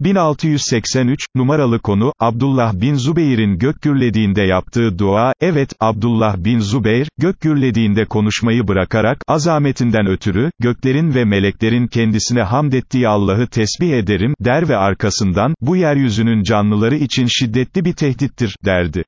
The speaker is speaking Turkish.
1683, numaralı konu, Abdullah bin Zubeyr'in gök gürlediğinde yaptığı dua, evet, Abdullah bin Zubeyr, gök gürlediğinde konuşmayı bırakarak, azametinden ötürü, göklerin ve meleklerin kendisine hamd ettiği Allah'ı tesbih ederim, der ve arkasından, bu yeryüzünün canlıları için şiddetli bir tehdittir, derdi.